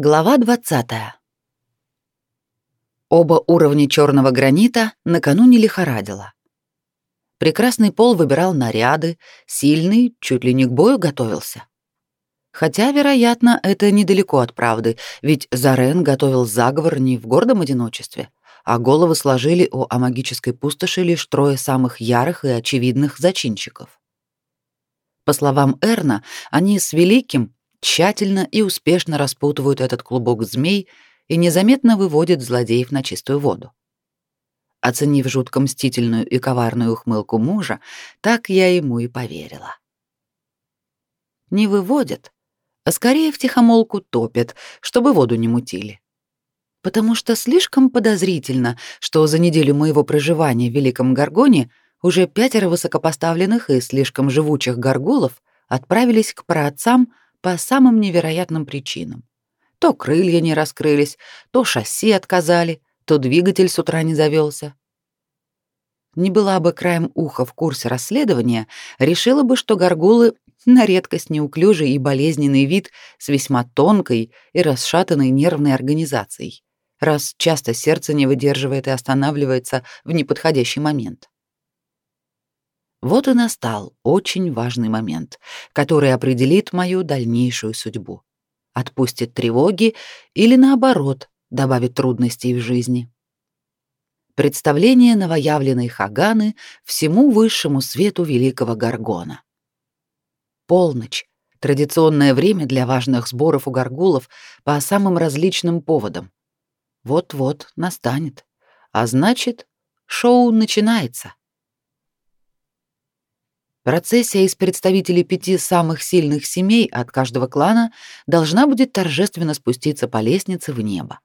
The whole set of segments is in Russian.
Глава 20. Оба уровня черного гранита накануне лихорадило. Прекрасный пол выбирал наряды, сильный чуть ли не к бою готовился. Хотя, вероятно, это недалеко от правды, ведь Зарен готовил заговор не в гордом одиночестве, а головы сложили у о магической пустоши лишь трое самых ярых и очевидных зачинщиков. По словам Эрна, они с Великим тщательно и успешно распутывают этот клубок змей и незаметно выводят злодеев на чистую воду. Оценив жутко мстительную и коварную ухмылку мужа, так я ему и поверила. Не выводят, а скорее втихомолку топят, чтобы воду не мутили. Потому что слишком подозрительно, что за неделю моего проживания в Великом Гаргоне уже пятеро высокопоставленных и слишком живучих горгулов отправились к праотцам по самым невероятным причинам. То крылья не раскрылись, то шасси отказали, то двигатель с утра не завелся. Не была бы краем уха в курсе расследования, решила бы, что горгулы на редкость неуклюжий и болезненный вид с весьма тонкой и расшатанной нервной организацией, раз часто сердце не выдерживает и останавливается в неподходящий момент. Вот и настал очень важный момент, который определит мою дальнейшую судьбу. Отпустит тревоги или наоборот, добавит трудностей в жизни. Представление новоявленной Хаганы всему высшему свету великого Гаргона. Полночь традиционное время для важных сборов у горгулов по самым различным поводам. Вот-вот настанет. А значит, шоу начинается. Процессия из представителей пяти самых сильных семей от каждого клана должна будет торжественно спуститься по лестнице в небо.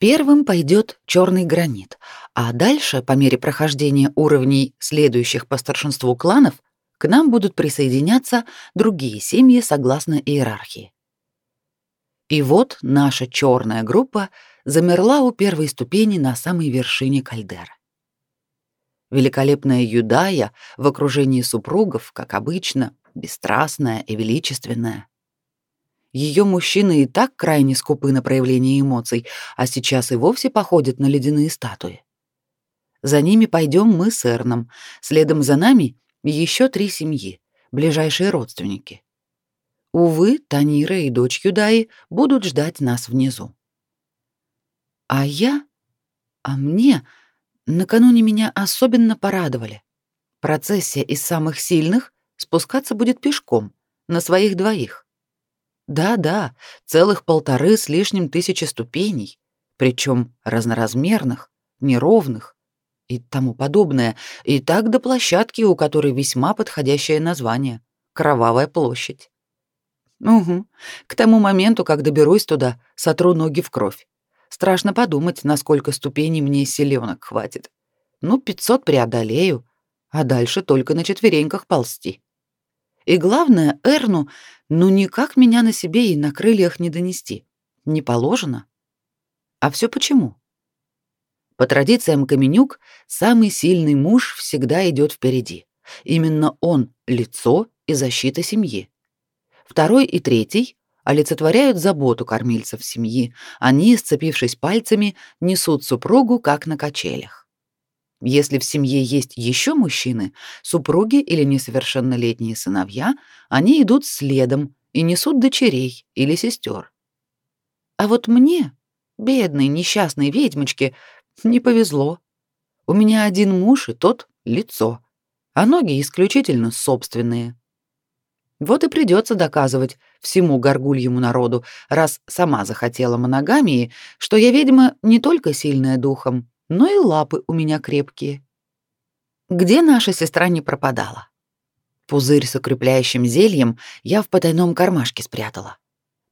Первым пойдет черный гранит, а дальше, по мере прохождения уровней следующих по старшинству кланов, к нам будут присоединяться другие семьи согласно иерархии. И вот наша черная группа замерла у первой ступени на самой вершине кальдеры. Великолепная Юдая в окружении супругов, как обычно, бесстрастная и величественная. Ее мужчины и так крайне скупы на проявление эмоций, а сейчас и вовсе походят на ледяные статуи. За ними пойдем мы с Эрном, следом за нами еще три семьи, ближайшие родственники. Увы, Танира и дочь Юдаи будут ждать нас внизу. А я? А мне? Накануне меня особенно порадовали. Процессия из самых сильных спускаться будет пешком, на своих двоих. Да-да, целых полторы с лишним тысячи ступеней, причем разноразмерных, неровных и тому подобное, и так до площадки, у которой весьма подходящее название — Кровавая площадь. Угу, к тому моменту, как доберусь туда, сотру ноги в кровь. Страшно подумать, насколько ступеней мне селенок хватит. Ну, 500 преодолею, а дальше только на четвереньках ползти. И главное, Эрну, ну никак меня на себе и на крыльях не донести. Не положено. А все почему? По традициям Каменюк, самый сильный муж всегда идет впереди. Именно он — лицо и защита семьи. Второй и третий олицетворяют заботу кормильцев семьи. Они, сцепившись пальцами, несут супругу как на качелях. Если в семье есть еще мужчины, супруги или несовершеннолетние сыновья, они идут следом и несут дочерей или сестер. А вот мне, бедной несчастной ведьмочке, не повезло. У меня один муж, и тот — лицо, а ноги исключительно собственные. Вот и придется доказывать всему горгульему народу, раз сама захотела моногамии, что я ведьма не только сильная духом, но и лапы у меня крепкие. Где наша сестра не пропадала? Пузырь с укрепляющим зельем я в потайном кармашке спрятала.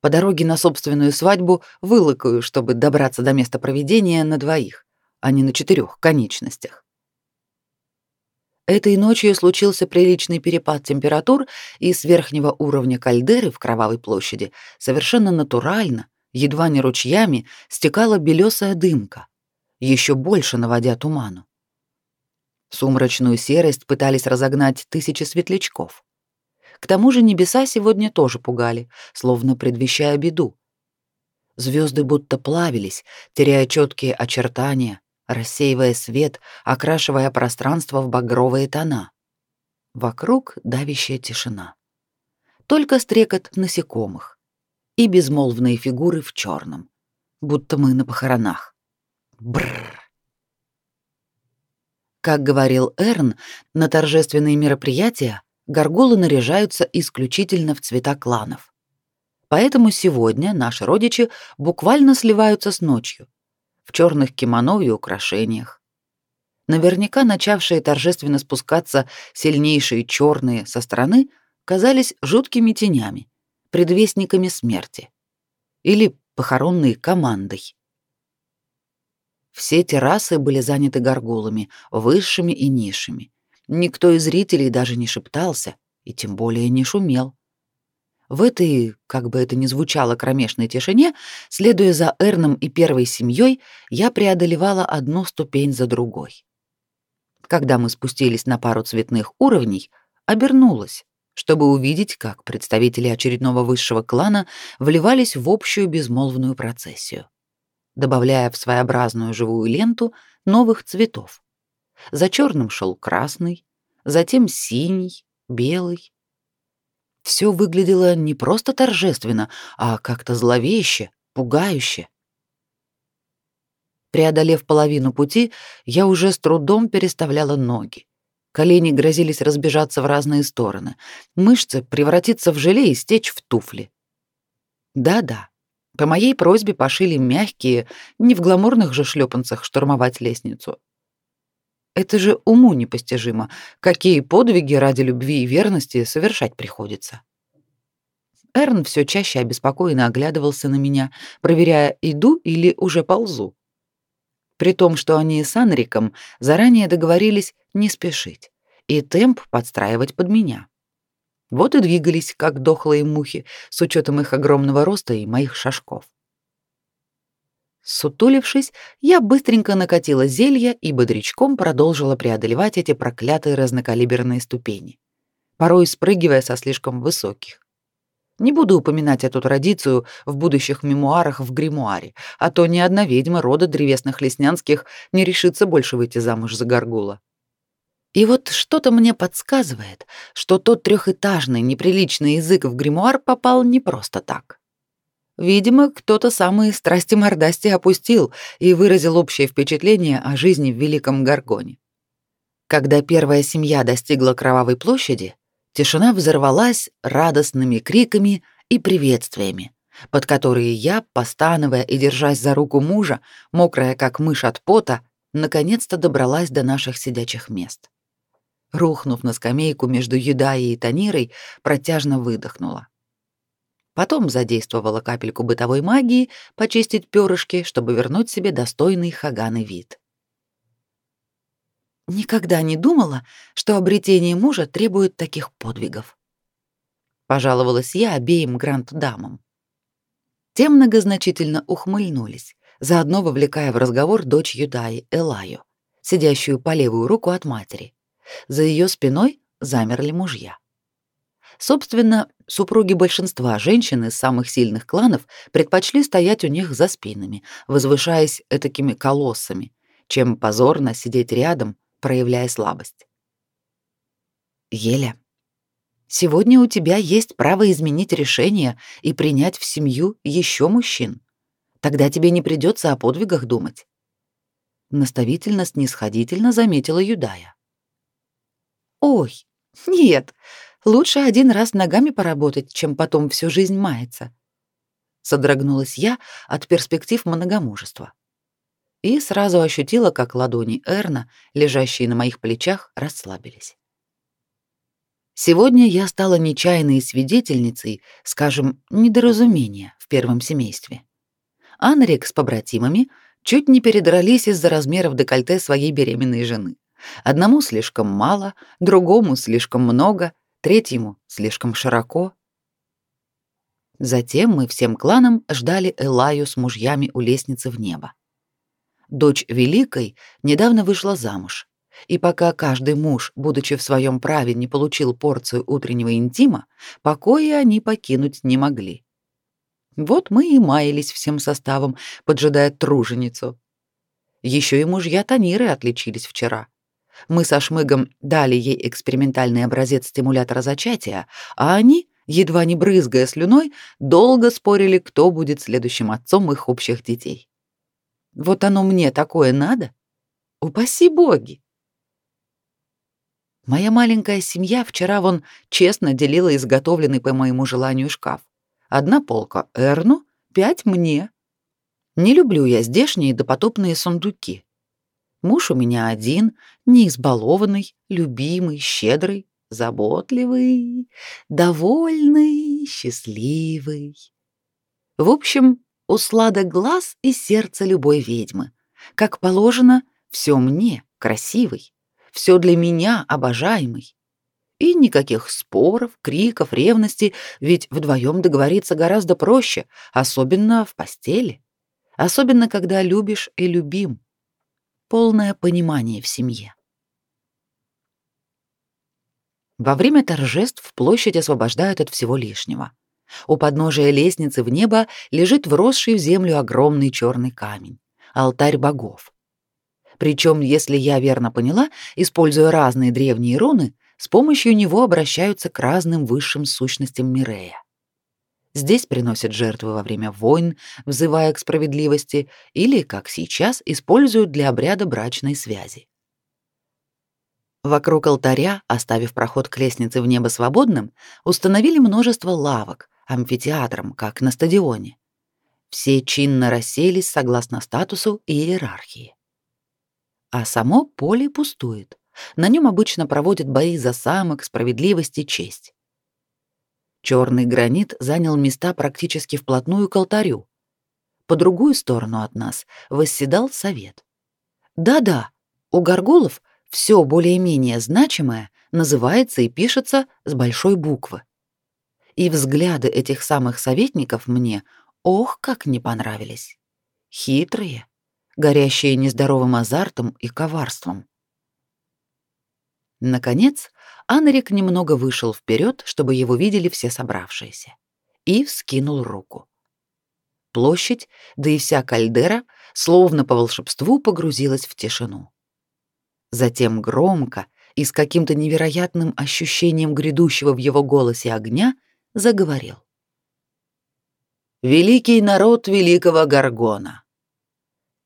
По дороге на собственную свадьбу вылыкаю, чтобы добраться до места проведения на двоих, а не на четырех конечностях. Этой ночью случился приличный перепад температур, и с верхнего уровня кальдеры в Кровавой площади совершенно натурально, едва не ручьями, стекала белесая дымка, еще больше наводя туману. Сумрачную серость пытались разогнать тысячи светлячков. К тому же небеса сегодня тоже пугали, словно предвещая беду. Звезды будто плавились, теряя четкие очертания, рассеивая свет, окрашивая пространство в багровые тона. Вокруг давящая тишина. Только стрекот насекомых и безмолвные фигуры в черном, будто мы на похоронах. Бррр. Как говорил Эрн, на торжественные мероприятия горгулы наряжаются исключительно в цвета кланов. Поэтому сегодня наши родичи буквально сливаются с ночью в черных кимоно и украшениях. Наверняка начавшие торжественно спускаться сильнейшие черные со стороны казались жуткими тенями, предвестниками смерти или похоронной командой. Все террасы были заняты горгулами, высшими и низшими. Никто из зрителей даже не шептался и тем более не шумел. В этой, как бы это ни звучало, кромешной тишине, следуя за Эрном и первой семьей, я преодолевала одну ступень за другой. Когда мы спустились на пару цветных уровней, обернулась, чтобы увидеть, как представители очередного высшего клана вливались в общую безмолвную процессию добавляя в своеобразную живую ленту новых цветов. За черным шел красный, затем синий, белый. Все выглядело не просто торжественно, а как-то зловеще, пугающе. Преодолев половину пути, я уже с трудом переставляла ноги. Колени грозились разбежаться в разные стороны, мышцы превратиться в желе и стечь в туфли. Да-да, по моей просьбе пошили мягкие, не в гламурных же шлепанцах штурмовать лестницу. Это же уму непостижимо, какие подвиги ради любви и верности совершать приходится. Эрн все чаще обеспокоенно оглядывался на меня, проверяя, иду или уже ползу. При том, что они с Анриком заранее договорились не спешить и темп подстраивать под меня. Вот и двигались, как дохлые мухи, с учетом их огромного роста и моих шажков. Сутулившись, я быстренько накатила зелье и бодрячком продолжила преодолевать эти проклятые разнокалиберные ступени, порой спрыгивая со слишком высоких. Не буду упоминать эту традицию в будущих мемуарах в гримуаре, а то ни одна ведьма рода древесных леснянских не решится больше выйти замуж за горгула. И вот что-то мне подсказывает, что тот трехэтажный неприличный язык в гримуар попал не просто так. Видимо, кто-то самые страсти-мордасти опустил и выразил общее впечатление о жизни в Великом Гаргоне. Когда первая семья достигла Кровавой площади, тишина взорвалась радостными криками и приветствиями, под которые я, постановая и держась за руку мужа, мокрая как мышь от пота, наконец-то добралась до наших сидячих мест рухнув на скамейку между Юдаей и Танирой, протяжно выдохнула. Потом задействовала капельку бытовой магии почистить перышки, чтобы вернуть себе достойный Хаганы вид. Никогда не думала, что обретение мужа требует таких подвигов. Пожаловалась я обеим гранд-дамам. Те многозначительно ухмыльнулись, заодно вовлекая в разговор дочь Юдаи, Элаю, сидящую по левую руку от матери. За ее спиной замерли мужья. Собственно, супруги большинства женщин из самых сильных кланов предпочли стоять у них за спинами, возвышаясь этакими колоссами, чем позорно сидеть рядом, проявляя слабость. Еля, сегодня у тебя есть право изменить решение и принять в семью еще мужчин. Тогда тебе не придется о подвигах думать. Наставительно снисходительно заметила Юдая. Ой, нет, лучше один раз ногами поработать, чем потом всю жизнь маяться. Содрогнулась я от перспектив многомужества. И сразу ощутила, как ладони Эрна, лежащие на моих плечах, расслабились. Сегодня я стала нечаянной свидетельницей, скажем, недоразумения в первом семействе. Анрик с побратимами чуть не передрались из-за размеров декольте своей беременной жены. Одному слишком мало, другому слишком много, третьему слишком широко. Затем мы всем кланом ждали Элаю с мужьями у лестницы в небо. Дочь Великой недавно вышла замуж, и пока каждый муж, будучи в своем праве, не получил порцию утреннего интима, покоя они покинуть не могли. Вот мы и маялись всем составом, поджидая труженицу. Еще и мужья Таниры отличились вчера. Мы со Шмыгом дали ей экспериментальный образец стимулятора зачатия, а они, едва не брызгая слюной, долго спорили, кто будет следующим отцом их общих детей. Вот оно мне такое надо? Упаси боги! Моя маленькая семья вчера вон честно делила изготовленный по моему желанию шкаф. Одна полка Эрну, пять мне. Не люблю я здешние допотопные сундуки. Муж у меня один, не избалованный, любимый, щедрый, заботливый, довольный, счастливый. В общем, услада глаз и сердце любой ведьмы. Как положено, все мне, красивый, все для меня, обожаемый. И никаких споров, криков, ревности, ведь вдвоем договориться гораздо проще, особенно в постели. Особенно, когда любишь и любим. Полное понимание в семье. Во время торжеств площадь освобождают от всего лишнего. У подножия лестницы в небо лежит вросший в землю огромный черный камень — алтарь богов. Причем, если я верно поняла, используя разные древние руны, с помощью него обращаются к разным высшим сущностям Мирея. Здесь приносят жертвы во время войн, взывая к справедливости, или, как сейчас, используют для обряда брачной связи. Вокруг алтаря, оставив проход к лестнице в небо свободным, установили множество лавок, амфитеатром, как на стадионе. Все чинно расселись согласно статусу и иерархии. А само поле пустует. На нем обычно проводят бои за самок, справедливость и честь. Черный гранит занял места практически вплотную к алтарю. По другую сторону от нас восседал совет. Да-да, у горгулов все более-менее значимое называется и пишется с большой буквы. И взгляды этих самых советников мне, ох, как не понравились. Хитрые, горящие нездоровым азартом и коварством. Наконец, Анрик немного вышел вперед, чтобы его видели все собравшиеся, и вскинул руку. Площадь, да и вся кальдера, словно по волшебству, погрузилась в тишину. Затем громко и с каким-то невероятным ощущением грядущего в его голосе огня заговорил. «Великий народ великого Гаргона!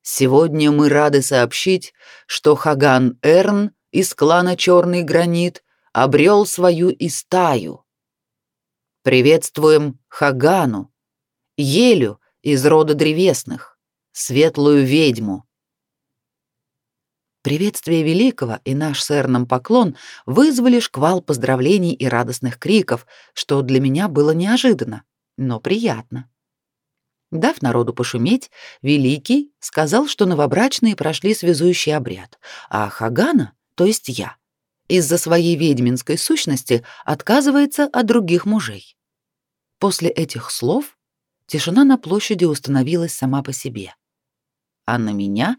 Сегодня мы рады сообщить, что Хаган Эрн из клана Черный Гранит обрел свою истаю. Приветствуем Хагану, Елю из рода древесных, светлую ведьму. Приветствие великого и наш с Эрном поклон вызвали шквал поздравлений и радостных криков, что для меня было неожиданно, но приятно. Дав народу пошуметь, Великий сказал, что новобрачные прошли связующий обряд, а Хагана то есть я, из-за своей ведьминской сущности отказывается от других мужей. После этих слов тишина на площади установилась сама по себе, а на меня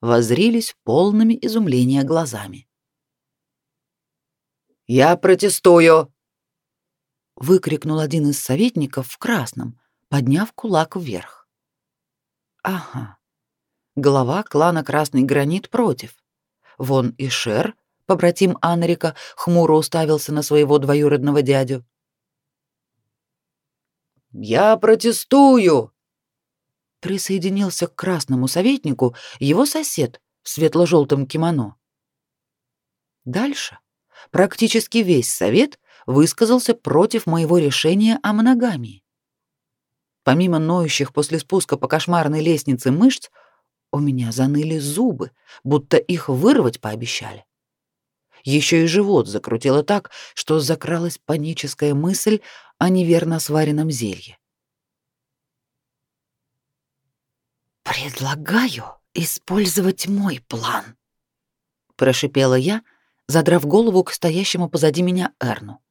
воззрились полными изумления глазами. «Я протестую!» — выкрикнул один из советников в красном, подняв кулак вверх. «Ага, глава клана Красный Гранит против. Вон и Шер, побратим Анрика, хмуро уставился на своего двоюродного дядю. «Я протестую!» Присоединился к красному советнику его сосед в светло-желтом кимоно. Дальше практически весь совет высказался против моего решения о моногамии. Помимо ноющих после спуска по кошмарной лестнице мышц, у меня заныли зубы, будто их вырвать пообещали. Еще и живот закрутило так, что закралась паническая мысль о неверно сваренном зелье. «Предлагаю использовать мой план», — прошипела я, задрав голову к стоящему позади меня Эрну.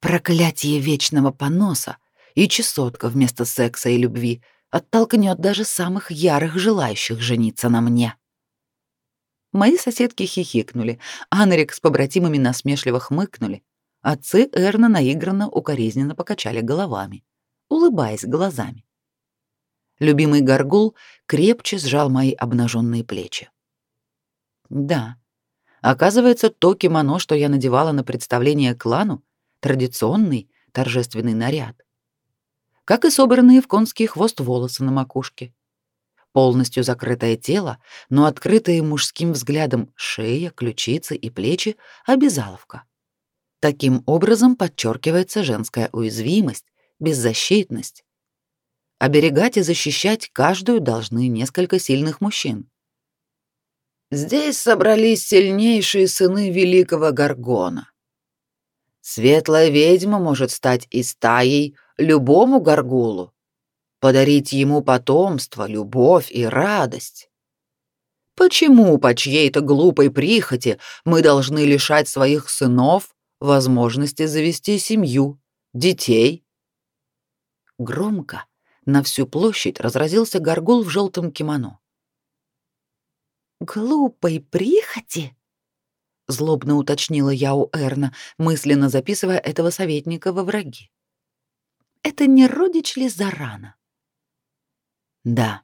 «Проклятие вечного поноса и чесотка вместо секса и любви — оттолкнет даже самых ярых желающих жениться на мне. Мои соседки хихикнули, Анрик с побратимами насмешливо хмыкнули. Отцы Эрна наигранно укоризненно покачали головами. улыбаясь глазами. Любимый горгул крепче сжал мои обнаженные плечи. Да, оказывается, то кимоно, что я надевала на представление клану, традиционный торжественный наряд. Как и собранные в конский хвост волосы на макушке. Полностью закрытое тело, но открытые мужским взглядом шея, ключицы и плечи — обязаловка. Таким образом подчеркивается женская уязвимость, беззащитность. Оберегать и защищать каждую должны несколько сильных мужчин. Здесь собрались сильнейшие сыны великого Гаргона. Светлая ведьма может стать и стаей любому горгулу, подарить ему потомство, любовь и радость. Почему по чьей-то глупой прихоти мы должны лишать своих сынов возможности завести семью, детей. Громко на всю площадь разразился горгул в желтом кимоно. «Глупой прихоти?» — злобно уточнила я у Эрна, мысленно записывая этого советника во враги. «Это не родич ли Зарана?» «Да,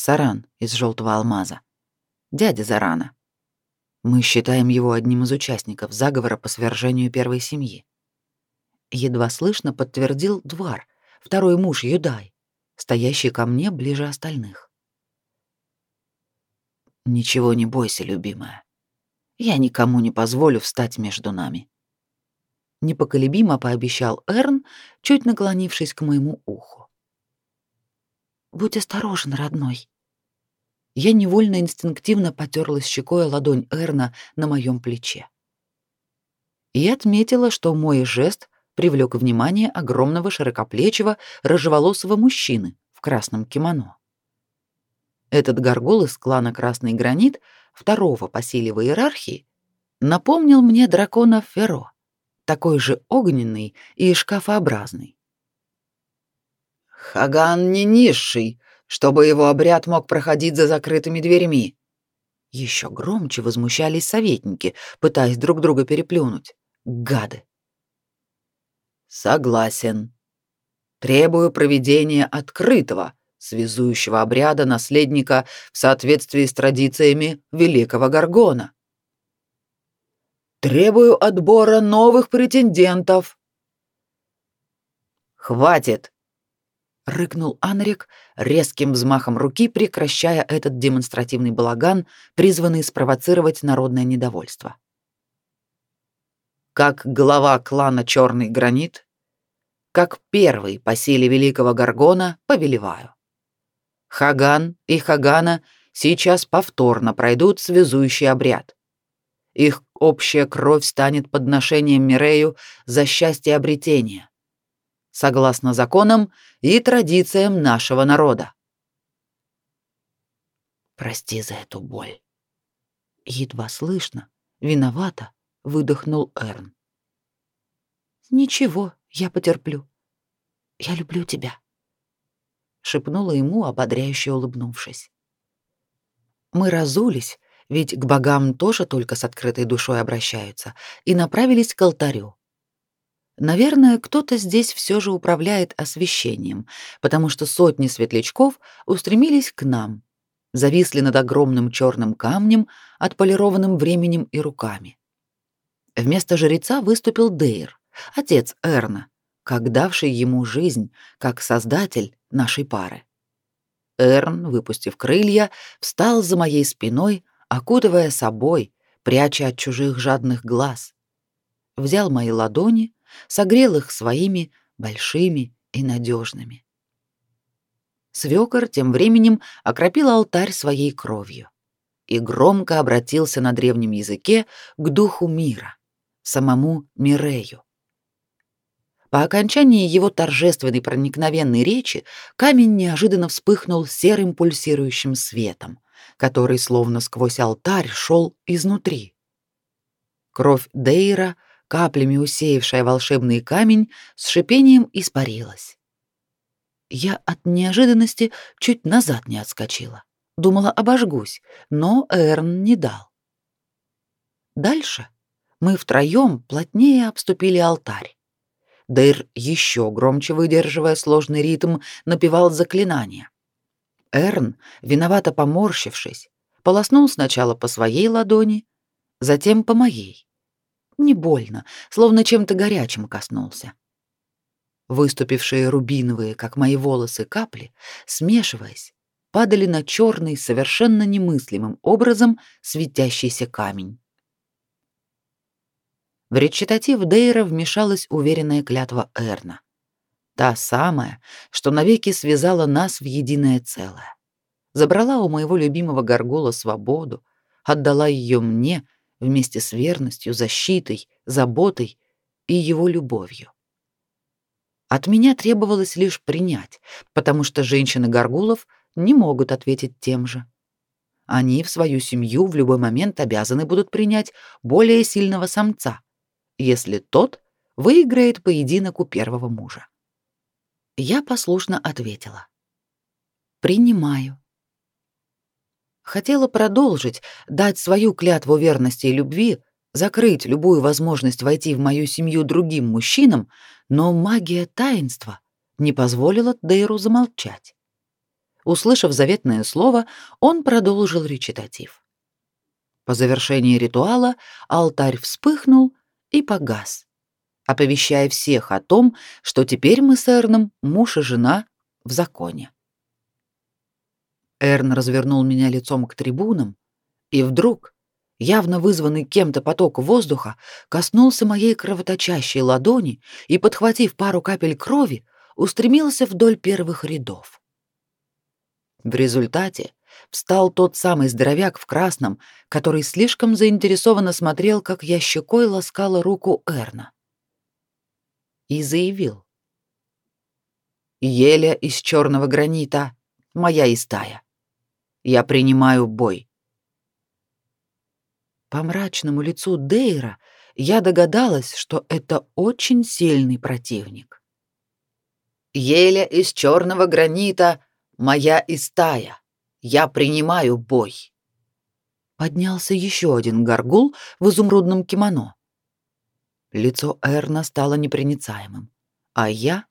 Саран из желтого алмаза. Дядя Зарана. Мы считаем его одним из участников заговора по свержению первой семьи. Едва слышно подтвердил Двар, второй муж Юдай, стоящий ко мне ближе остальных. Ничего не бойся, любимая. Я никому не позволю встать между нами. Непоколебимо пообещал Эрн, чуть наклонившись к моему уху. Будь осторожен, родной, я невольно инстинктивно потерлась щекой ладонь Эрна на моем плече. И отметила, что мой жест привлек внимание огромного широкоплечего рыжеволосого мужчины в красном кимоно. Этот горгул из клана Красный Гранит, второго по силе в иерархии, напомнил мне дракона Феро, такой же огненный и шкафообразный. «Хаган не низший, чтобы его обряд мог проходить за закрытыми дверями. Еще громче возмущались советники, пытаясь друг друга переплюнуть. Гады. Согласен. Требую проведения открытого, связующего обряда наследника в соответствии с традициями великого Гаргона. Требую отбора новых претендентов. Хватит, рыкнул Анрик, резким взмахом руки прекращая этот демонстративный балаган, призванный спровоцировать народное недовольство. Как глава клана Черный Гранит, как первый по силе великого Гаргона повелеваю. Хаган и Хагана сейчас повторно пройдут связующий обряд. Их общая кровь станет подношением Мирею за счастье обретения согласно законам и традициям нашего народа. Прости за эту боль. Едва слышно, виновато выдохнул Эрн. Ничего, я потерплю. Я люблю тебя, шепнула ему, ободряюще улыбнувшись. Мы разулись, ведь к богам тоже только с открытой душой обращаются, и направились к алтарю. Наверное, кто-то здесь все же управляет освещением, потому что сотни светлячков устремились к нам, зависли над огромным черным камнем, отполированным временем и руками. Вместо жреца выступил Дейр, отец Эрна, как давший ему жизнь, как создатель нашей пары. Эрн, выпустив крылья, встал за моей спиной, окутывая собой, пряча от чужих жадных глаз. Взял мои ладони, согрел их своими большими и надежными. Свёкор тем временем окропил алтарь своей кровью и громко обратился на древнем языке к духу мира, самому Мирею. По окончании его торжественной проникновенной речи камень неожиданно вспыхнул серым пульсирующим светом, который словно сквозь алтарь шел изнутри. Кровь Дейра — каплями усеявшая волшебный камень, с шипением испарилась. Я от неожиданности чуть назад не отскочила. Думала, обожгусь, но Эрн не дал. Дальше мы втроем плотнее обступили алтарь. Дейр, еще громче выдерживая сложный ритм, напевал заклинание. Эрн, виновато поморщившись, полоснул сначала по своей ладони, затем по моей. Не больно, словно чем-то горячим коснулся. Выступившие рубиновые, как мои волосы, капли, смешиваясь, падали на черный, совершенно немыслимым образом светящийся камень. В речитатив Дейра вмешалась уверенная клятва Эрна. Та самая, что навеки связала нас в единое целое. Забрала у моего любимого горгула свободу, отдала ее мне вместе с верностью, защитой, заботой и его любовью. От меня требовалось лишь принять, потому что женщины горгулов не могут ответить тем же. Они в свою семью в любой момент обязаны будут принять более сильного самца, если тот выиграет поединок у первого мужа. Я послушно ответила. «Принимаю». Хотела продолжить, дать свою клятву верности и любви, закрыть любую возможность войти в мою семью другим мужчинам, но магия таинства не позволила Дейру замолчать. Услышав заветное слово, он продолжил речитатив. По завершении ритуала алтарь вспыхнул и погас, оповещая всех о том, что теперь мы с Эрном муж и жена в законе. Эрн развернул меня лицом к трибунам, и вдруг, явно вызванный кем-то поток воздуха, коснулся моей кровоточащей ладони и, подхватив пару капель крови, устремился вдоль первых рядов. В результате встал тот самый здоровяк в красном, который слишком заинтересованно смотрел, как я щекой ласкала руку Эрна. И заявил. «Еля из черного гранита, моя истая. Я принимаю бой». По мрачному лицу Дейра я догадалась, что это очень сильный противник. «Еля из черного гранита, моя истая. Я принимаю бой. Поднялся еще один горгул в изумрудном кимоно. Лицо Эрна стало непроницаемым, а я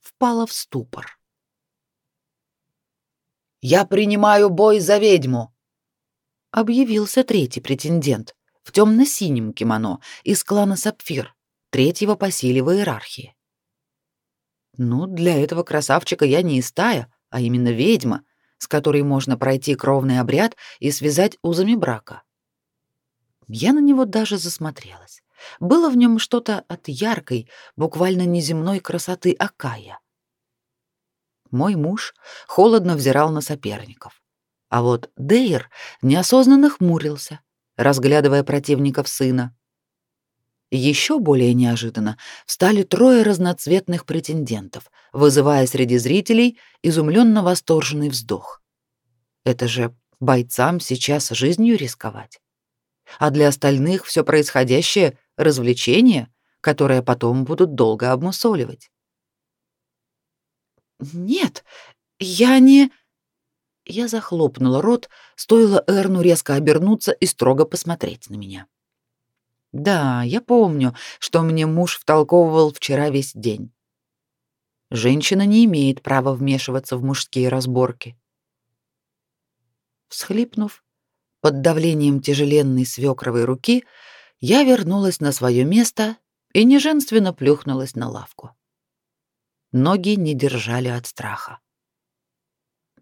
впала в ступор. Я принимаю бой за ведьму. Объявился третий претендент в темно-синем кимоно из клана Сапфир, третьего по силе в иерархии. Ну, для этого красавчика я не истая, а именно ведьма, с которой можно пройти кровный обряд и связать узами брака. Я на него даже засмотрелась. Было в нем что-то от яркой, буквально неземной красоты Акая. Мой муж холодно взирал на соперников. А вот Дейр неосознанно хмурился, разглядывая противников сына. Еще более неожиданно встали трое разноцветных претендентов, вызывая среди зрителей изумленно восторженный вздох. Это же бойцам сейчас жизнью рисковать. А для остальных все происходящее — развлечение, которое потом будут долго обмусоливать. «Нет, я не...» Я захлопнула рот, стоило Эрну резко обернуться и строго посмотреть на меня. Да, я помню, что мне муж втолковывал вчера весь день. Женщина не имеет права вмешиваться в мужские разборки. Всхлипнув, под давлением тяжеленной свекровой руки, я вернулась на свое место и неженственно плюхнулась на лавку. Ноги не держали от страха.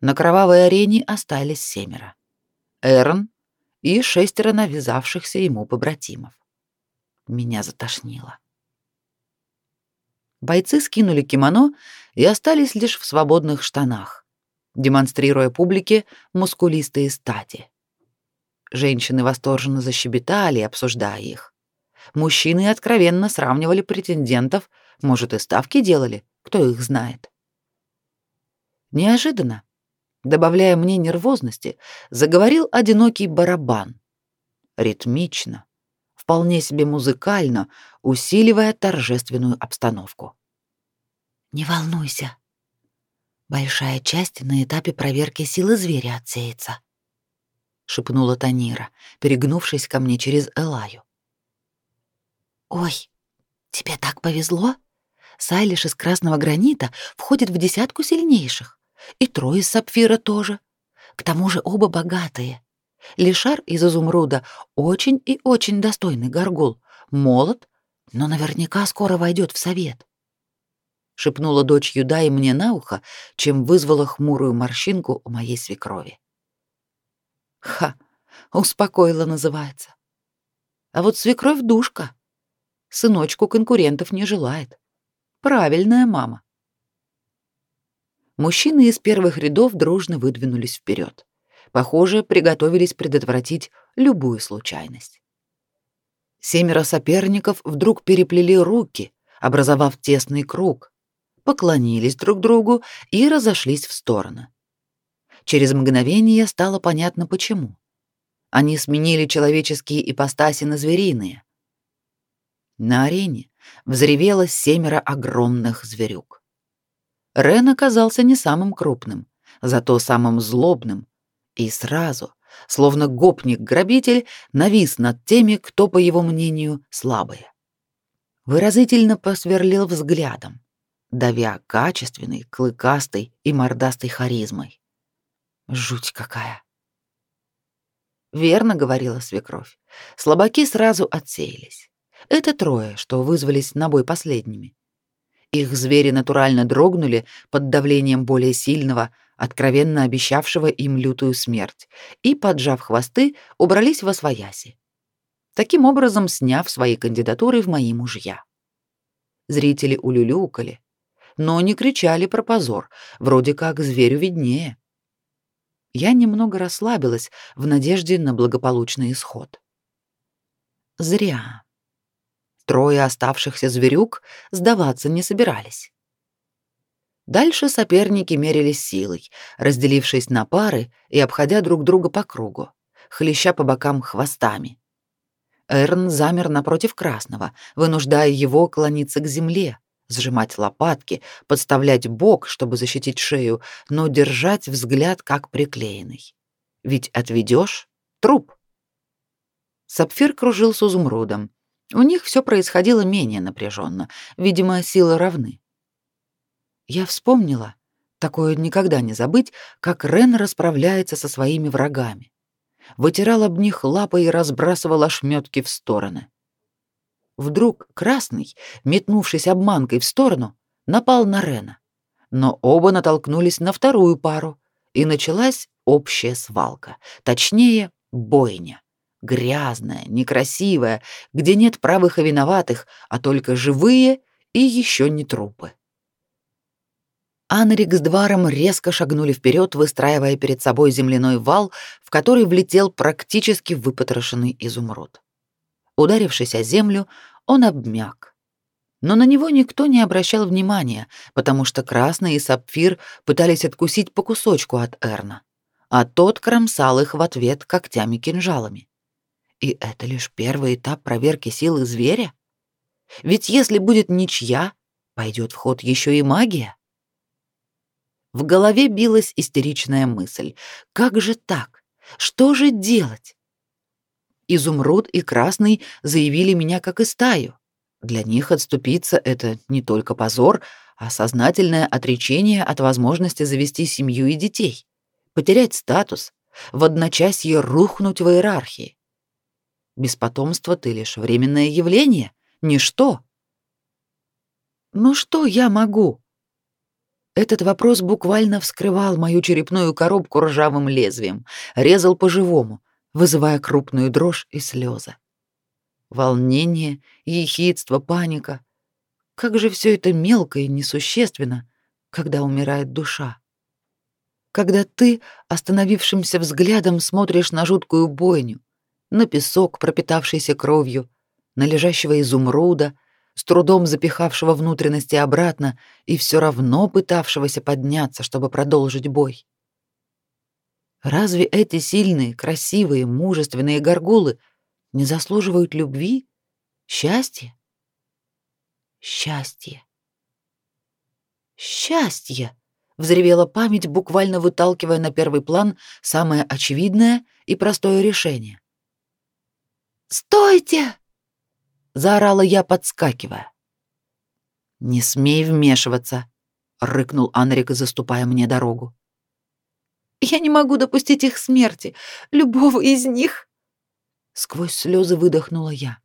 На кровавой арене остались семеро. Эрн и шестеро навязавшихся ему побратимов. Меня затошнило. Бойцы скинули кимоно и остались лишь в свободных штанах, демонстрируя публике мускулистые стати. Женщины восторженно защебетали, обсуждая их. Мужчины откровенно сравнивали претендентов, может, и ставки делали, кто их знает. Неожиданно, добавляя мне нервозности, заговорил одинокий барабан. Ритмично, вполне себе музыкально, усиливая торжественную обстановку. «Не волнуйся. Большая часть на этапе проверки силы зверя отсеется», — шепнула Танира, перегнувшись ко мне через Элаю. «Ой, тебе так повезло. Сайлиш из красного гранита входит в десятку сильнейших. И трое из сапфира тоже. К тому же оба богатые. Лишар из изумруда очень и очень достойный горгул. Молод, но наверняка скоро войдет в совет. Шепнула дочь Юдаи мне на ухо, чем вызвала хмурую морщинку у моей свекрови. Ха, успокоила называется. А вот свекровь душка. Сыночку конкурентов не желает. Правильная мама. Мужчины из первых рядов дружно выдвинулись вперед. Похоже, приготовились предотвратить любую случайность. Семеро соперников вдруг переплели руки, образовав тесный круг, поклонились друг другу и разошлись в стороны. Через мгновение стало понятно почему. Они сменили человеческие ипостаси на звериные. На арене взревело семеро огромных зверюк. Рен оказался не самым крупным, зато самым злобным, и сразу, словно гопник-грабитель, навис над теми, кто, по его мнению, слабые. Выразительно посверлил взглядом, давя качественной, клыкастой и мордастой харизмой. Жуть какая! Верно говорила свекровь. Слабаки сразу отсеялись. Это трое, что вызвались на бой последними. Их звери натурально дрогнули под давлением более сильного, откровенно обещавшего им лютую смерть, и, поджав хвосты, убрались во свояси. Таким образом, сняв свои кандидатуры в мои мужья. Зрители улюлюкали, но не кричали про позор, вроде как зверю виднее. Я немного расслабилась в надежде на благополучный исход. Зря. Трое оставшихся зверюк сдаваться не собирались. Дальше соперники мерились силой, разделившись на пары и обходя друг друга по кругу, хлеща по бокам хвостами. Эрн замер напротив красного, вынуждая его клониться к земле, сжимать лопатки, подставлять бок, чтобы защитить шею, но держать взгляд как приклеенный. Ведь отведешь — труп. Сапфир кружил с изумрудом, у них все происходило менее напряженно, видимо, силы равны. Я вспомнила, такое никогда не забыть, как Рен расправляется со своими врагами. Вытирал об них лапы и разбрасывал ошметки в стороны. Вдруг Красный, метнувшись обманкой в сторону, напал на Рена. Но оба натолкнулись на вторую пару, и началась общая свалка, точнее, бойня грязная, некрасивая, где нет правых и виноватых, а только живые и еще не трупы. Анрик с Дваром резко шагнули вперед, выстраивая перед собой земляной вал, в который влетел практически выпотрошенный изумруд. Ударившись о землю, он обмяк. Но на него никто не обращал внимания, потому что Красный и Сапфир пытались откусить по кусочку от Эрна, а тот кромсал их в ответ когтями-кинжалами. И это лишь первый этап проверки силы зверя? Ведь если будет ничья, пойдет в ход еще и магия. В голове билась истеричная мысль. Как же так? Что же делать? Изумруд и Красный заявили меня как и стаю. Для них отступиться — это не только позор, а сознательное отречение от возможности завести семью и детей, потерять статус, в одночасье рухнуть в иерархии. Без потомства ты лишь временное явление, ничто. Ну что я могу? Этот вопрос буквально вскрывал мою черепную коробку ржавым лезвием, резал по-живому, вызывая крупную дрожь и слезы. Волнение, ехидство, паника. Как же все это мелко и несущественно, когда умирает душа. Когда ты остановившимся взглядом смотришь на жуткую бойню, на песок, пропитавшийся кровью, на лежащего изумруда, с трудом запихавшего внутренности обратно и все равно пытавшегося подняться, чтобы продолжить бой. Разве эти сильные, красивые, мужественные горгулы не заслуживают любви, счастья? Счастье. Счастье! Взревела память, буквально выталкивая на первый план самое очевидное и простое решение. «Стойте!» — заорала я, подскакивая. Не смей вмешиваться, рыкнул Анрик, заступая мне дорогу. Я не могу допустить их смерти, любого из них. Сквозь слезы выдохнула я.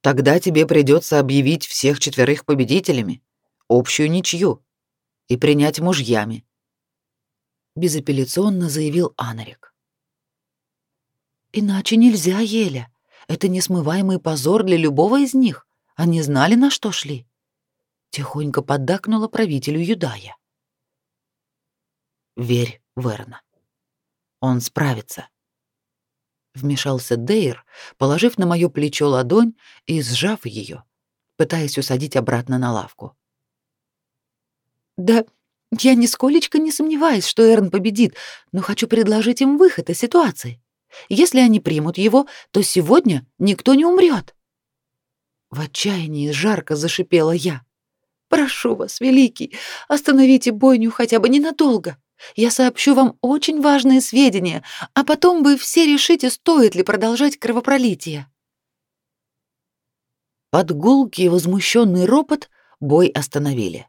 Тогда тебе придется объявить всех четверых победителями, общую ничью, и принять мужьями. Безапелляционно заявил Анарик. Иначе нельзя, Еля. Это несмываемый позор для любого из них. Они знали, на что шли. Тихонько поддакнула правителю Юдая. Верь в Эрна. Он справится. Вмешался Дейр, положив на моё плечо ладонь и сжав её, пытаясь усадить обратно на лавку. Да, я нисколечко не сомневаюсь, что Эрн победит, но хочу предложить им выход из ситуации. Если они примут его, то сегодня никто не умрет. В отчаянии жарко зашипела я. Прошу вас, великий, остановите бойню хотя бы ненадолго. Я сообщу вам очень важные сведения, а потом вы все решите, стоит ли продолжать кровопролитие. Под гулкий возмущенный ропот бой остановили.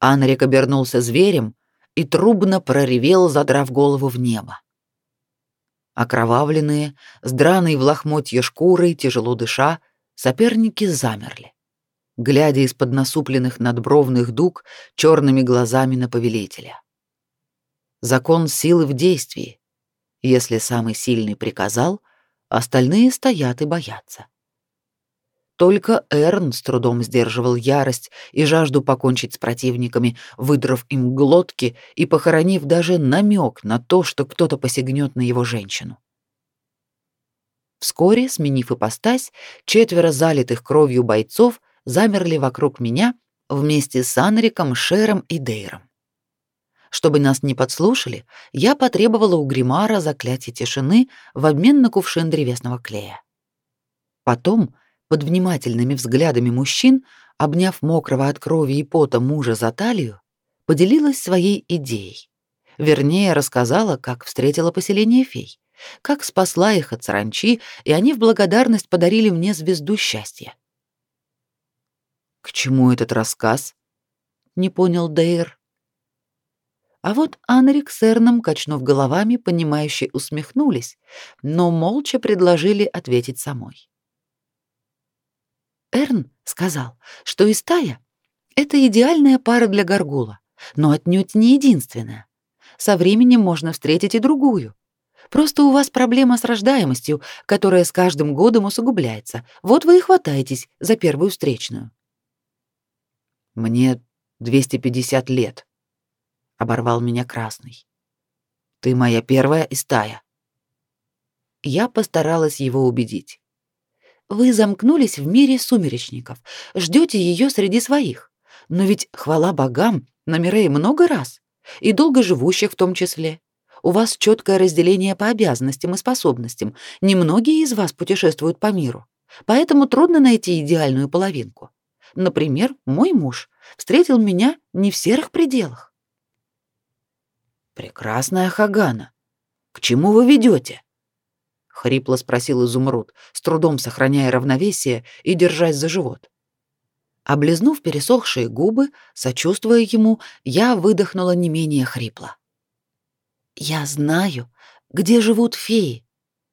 Анрик обернулся зверем и трубно проревел, задрав голову в небо. Окровавленные, с драной в лохмотье шкурой, тяжело дыша, соперники замерли, глядя из-под насупленных надбровных дуг черными глазами на повелителя. Закон силы в действии. Если самый сильный приказал, остальные стоят и боятся. Только Эрн с трудом сдерживал ярость и жажду покончить с противниками, выдрав им глотки и похоронив даже намек на то, что кто-то посягнет на его женщину. Вскоре, сменив ипостась, четверо залитых кровью бойцов замерли вокруг меня вместе с Анриком, Шером и Дейром. Чтобы нас не подслушали, я потребовала у Гримара заклятие тишины в обмен на кувшин древесного клея. Потом под внимательными взглядами мужчин, обняв мокрого от крови и пота мужа за талию, поделилась своей идеей. Вернее, рассказала, как встретила поселение фей, как спасла их от саранчи, и они в благодарность подарили мне звезду счастья. «К чему этот рассказ?» — не понял Дейр. А вот Анрик с Эрном, качнув головами, понимающе усмехнулись, но молча предложили ответить самой. Эрн сказал, что Истая — это идеальная пара для горгула, но отнюдь не единственная. Со временем можно встретить и другую. Просто у вас проблема с рождаемостью, которая с каждым годом усугубляется. Вот вы и хватаетесь за первую встречную. Мне 250 лет, оборвал меня красный. Ты моя первая Истая. Я постаралась его убедить. Вы замкнулись в мире сумеречников, ждете ее среди своих. Но ведь, хвала богам, на Мирее много раз, и долгоживущих в том числе. У вас четкое разделение по обязанностям и способностям. Немногие из вас путешествуют по миру, поэтому трудно найти идеальную половинку. Например, мой муж встретил меня не в серых пределах. Прекрасная Хагана, к чему вы ведете? Хрипло спросил Изумруд, с трудом сохраняя равновесие и держась за живот. Облизнув пересохшие губы, сочувствуя ему, я выдохнула не менее хрипло. Я знаю, где живут феи.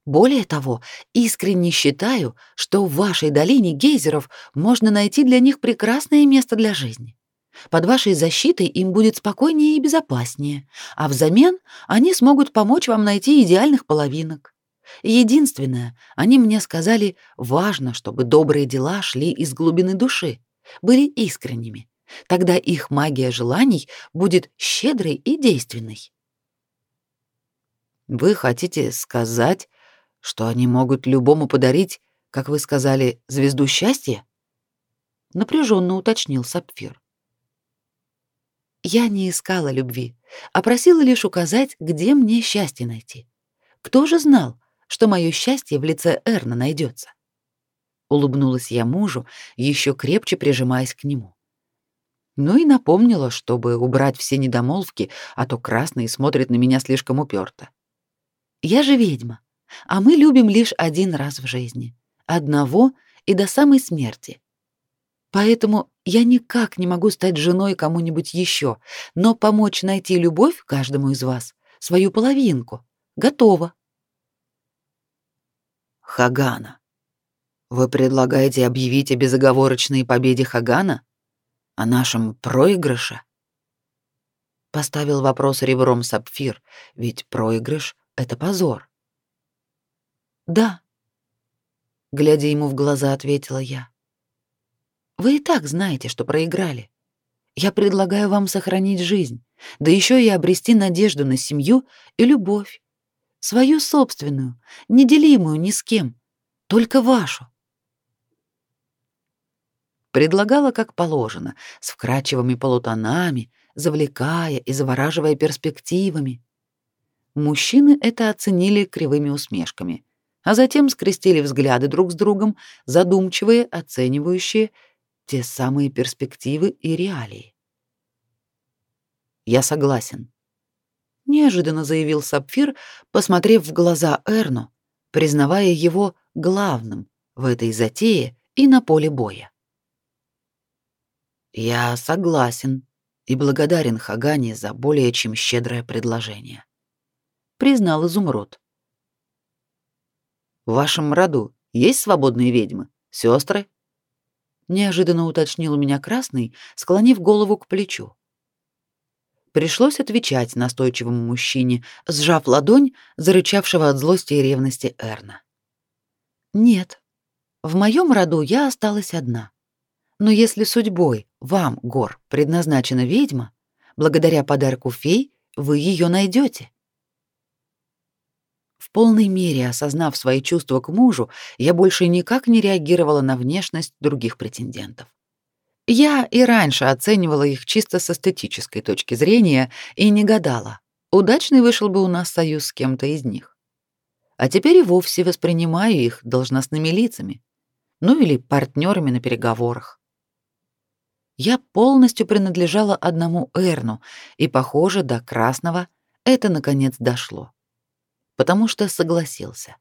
Более того, искренне считаю, что в вашей долине гейзеров можно найти для них прекрасное место для жизни. Под вашей защитой им будет спокойнее и безопаснее, а взамен они смогут помочь вам найти идеальных половинок. Единственное, они мне сказали, важно, чтобы добрые дела шли из глубины души, были искренними. Тогда их магия желаний будет щедрой и действенной. Вы хотите сказать, что они могут любому подарить, как вы сказали, звезду счастья? Напряженно уточнил Сапфир. Я не искала любви, а просила лишь указать, где мне счастье найти. Кто же знал, что мое счастье в лице Эрна найдется. Улыбнулась я мужу, еще крепче прижимаясь к нему. Ну и напомнила, чтобы убрать все недомолвки, а то красный смотрит на меня слишком уперто. Я же ведьма, а мы любим лишь один раз в жизни. Одного и до самой смерти. Поэтому я никак не могу стать женой кому-нибудь еще, но помочь найти любовь каждому из вас, свою половинку, готова. Хагана. Вы предлагаете объявить о безоговорочной победе Хагана? О нашем проигрыше? Поставил вопрос ребром Сапфир, ведь проигрыш — это позор. Да. Глядя ему в глаза, ответила я. Вы и так знаете, что проиграли. Я предлагаю вам сохранить жизнь, да еще и обрести надежду на семью и любовь. Свою собственную, неделимую ни с кем, только вашу. Предлагала как положено, с вкрадчивыми полутонами, завлекая и завораживая перспективами. Мужчины это оценили кривыми усмешками, а затем скрестили взгляды друг с другом, задумчивые, оценивающие те самые перспективы и реалии. Я согласен, неожиданно заявил Сапфир, посмотрев в глаза Эрну, признавая его главным в этой затее и на поле боя. Я согласен и благодарен Хагане за более чем щедрое предложение, признал Изумруд. В вашем роду есть свободные ведьмы, сестры? неожиданно уточнил у меня красный, склонив голову к плечу. Пришлось отвечать настойчивому мужчине, сжав ладонь, зарычавшего от злости и ревности Эрна. Нет. В моем роду я осталась одна. Но если судьбой вам, Гор, предназначена ведьма, благодаря подарку фей вы ее найдете. В полной мере осознав свои чувства к мужу, я больше никак не реагировала на внешность других претендентов. Я и раньше оценивала их чисто с эстетической точки зрения и не гадала, удачный вышел бы у нас союз с кем-то из них. А теперь и вовсе воспринимаю их должностными лицами, ну или партнерами на переговорах. Я полностью принадлежала одному Эрну, и, похоже, до Красного это наконец дошло потому что согласился.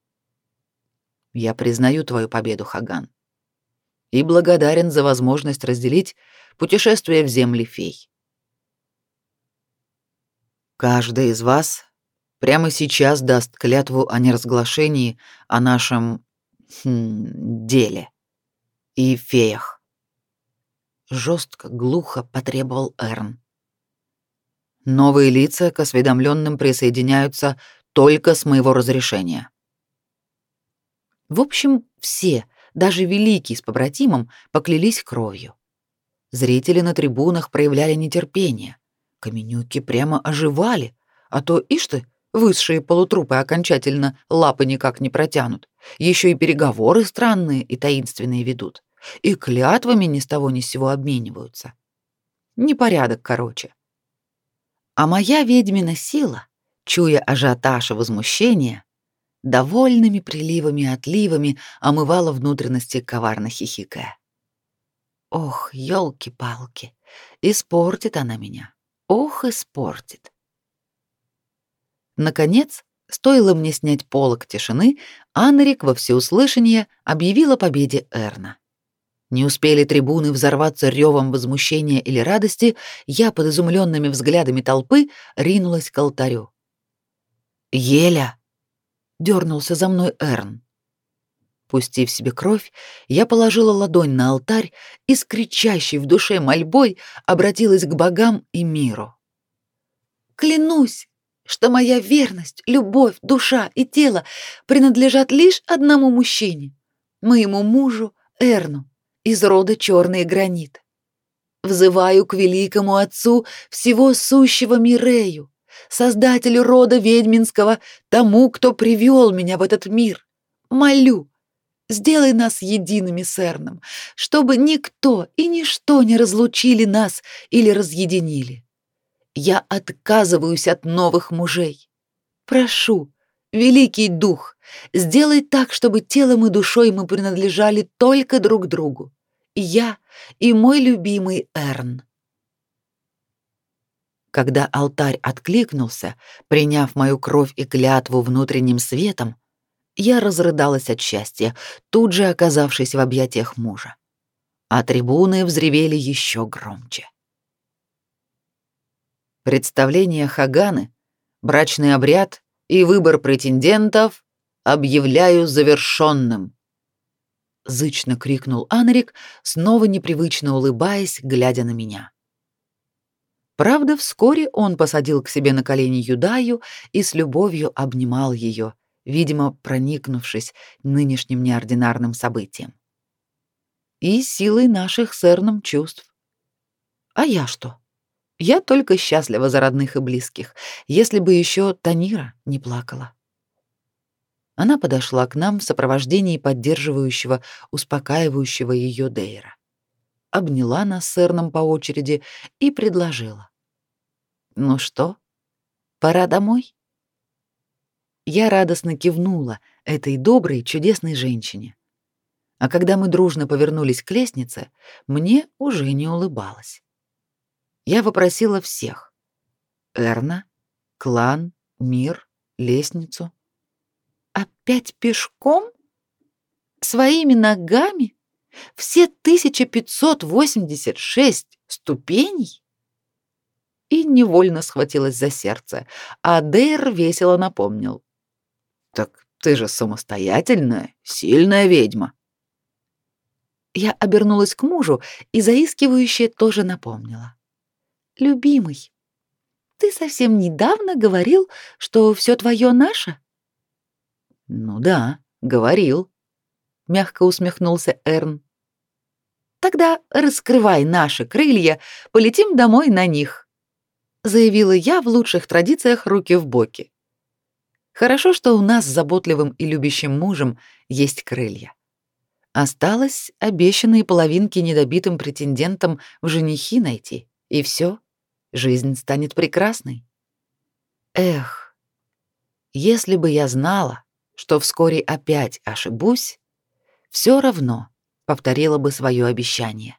Я признаю твою победу, Хаган, и благодарен за возможность разделить путешествие в земли фей. Каждый из вас прямо сейчас даст клятву о неразглашении о нашем хм, деле и феях. Жестко, глухо потребовал Эрн. Новые лица к осведомленным присоединяются только с моего разрешения. В общем, все, даже великий с побратимом, поклялись кровью. Зрители на трибунах проявляли нетерпение. Каменюки прямо оживали, а то, ишь ты, высшие полутрупы окончательно лапы никак не протянут. Еще и переговоры странные и таинственные ведут. И клятвами ни с того ни с сего обмениваются. Непорядок, короче. А моя ведьмина сила чуя ажиотаж и возмущение, довольными приливами и отливами омывала внутренности коварно хихикая. Ох, елки-палки, испортит она меня. Ох, испортит. Наконец, стоило мне снять полог тишины, Анрик во всеуслышание объявил о победе Эрна. Не успели трибуны взорваться ревом возмущения или радости, я под изумленными взглядами толпы ринулась к алтарю. Еля!» — дернулся за мной Эрн. Пустив себе кровь, я положила ладонь на алтарь и с кричащей в душе мольбой обратилась к богам и миру. «Клянусь, что моя верность, любовь, душа и тело принадлежат лишь одному мужчине, моему мужу Эрну из рода Черный гранит. Взываю к великому отцу всего сущего Мирею, создателю рода ведьминского, тому, кто привел меня в этот мир. Молю, сделай нас едиными с Эрном, чтобы никто и ничто не разлучили нас или разъединили. Я отказываюсь от новых мужей. Прошу, великий дух, сделай так, чтобы телом и душой мы принадлежали только друг другу. Я и мой любимый Эрн. Когда алтарь откликнулся, приняв мою кровь и клятву внутренним светом, я разрыдалась от счастья, тут же оказавшись в объятиях мужа. а трибуны взревели еще громче. Представление Хаганы, брачный обряд и выбор претендентов объявляю завершенным. Зычно крикнул Анрик, снова непривычно улыбаясь, глядя на меня. Правда, вскоре он посадил к себе на колени Юдаю и с любовью обнимал ее, видимо, проникнувшись нынешним неординарным событием и силой наших с чувств. А я что? Я только счастлива за родных и близких, если бы еще Танира не плакала. Она подошла к нам в сопровождении поддерживающего, успокаивающего ее Дейра. Обняла нас с Эрном по очереди и предложила. «Ну что, пора домой?» Я радостно кивнула этой доброй, чудесной женщине. А когда мы дружно повернулись к лестнице, мне уже не улыбалось. Я вопросила всех. Эрна, клан, мир, лестницу. Опять пешком? Своими ногами? Все 1586 ступеней? И невольно схватилась за сердце, а Дейр весело напомнил. «Так ты же самостоятельная, сильная ведьма». Я обернулась к мужу и заискивающе тоже напомнила. «Любимый, ты совсем недавно говорил, что все твое наше?» «Ну да, говорил», — мягко усмехнулся Эрн. «Тогда раскрывай наши крылья, полетим домой на них», — заявила я в лучших традициях руки в боки. Хорошо, что у нас с заботливым и любящим мужем есть крылья. Осталось обещанные половинки недобитым претендентам в женихи найти, и все, жизнь станет прекрасной. Эх, если бы я знала, что вскоре опять ошибусь, все равно повторила бы свое обещание.